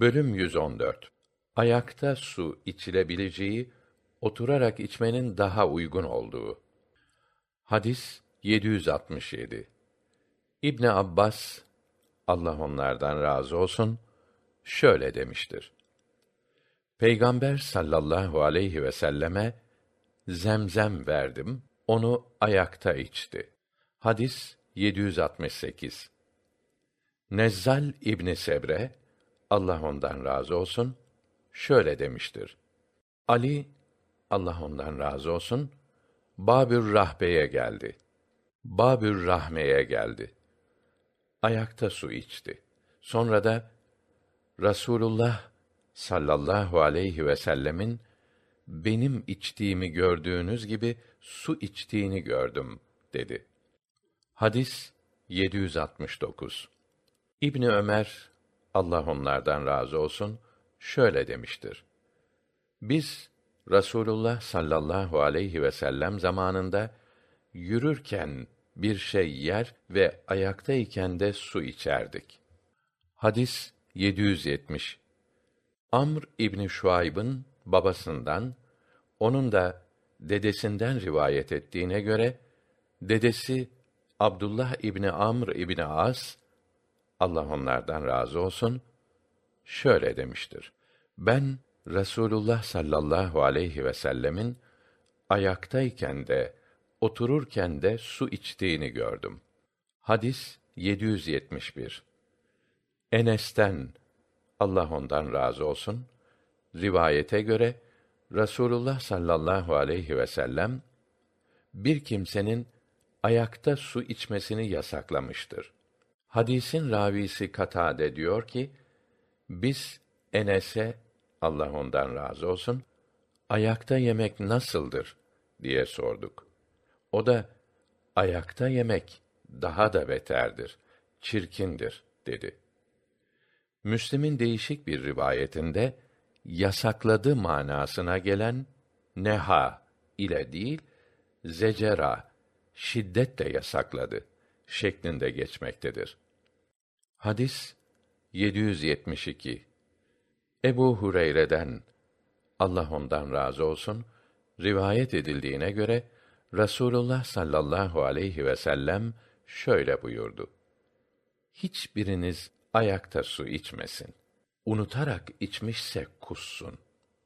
Bölüm 114 Ayakta su içilebileceği, oturarak içmenin daha uygun olduğu. Hadis 767 İbn Abbas Allah onlardan razı olsun şöyle demiştir. Peygamber sallallahu aleyhi ve selleme zemzem verdim, onu ayakta içti. Hadis 768 Nezzal İbni Sebre Allah ondan razı olsun şöyle demiştir. Ali Allah ondan razı olsun Babür Rahbe'ye geldi. Babür Rahme'ye geldi. Ayakta su içti. Sonra da Rasulullah sallallahu aleyhi ve sellemin benim içtiğimi gördüğünüz gibi su içtiğini gördüm dedi. Hadis 769. İbni Ömer Allah onlardan razı olsun şöyle demiştir. Biz Rasulullah sallallahu aleyhi ve sellem zamanında yürürken bir şey yer ve ayaktayken de su içerdik. Hadis 770. Amr İbni Şuayb'ın babasından, onun da dedesinden rivayet ettiğine göre, dedesi Abdullah İbni Amr İbni As, Allah onlardan razı olsun, şöyle demiştir. Ben Resulullah sallallahu aleyhi ve sellemin ayaktayken de otururken de su içtiğini gördüm. Hadis 771. Enes'ten Allah ondan razı olsun rivayete göre Rasulullah sallallahu aleyhi ve sellem bir kimsenin ayakta su içmesini yasaklamıştır. Hadisin ravisi Katade diyor ki, biz Enes'e Allah ondan razı olsun ayakta yemek nasıldır diye sorduk. O da ayakta yemek daha da beterdir, çirkindir dedi. Müslim'in değişik bir rivayetinde yasakladı manasına gelen neha ile değil zecera şiddetle yasakladı şeklinde geçmektedir. Hadis 772 Ebu Hureyre'den Allah ondan razı olsun rivayet edildiğine göre Rasulullah sallallahu aleyhi ve sellem şöyle buyurdu. Hiçbiriniz ayakta su içmesin. Unutarak içmişse kussun.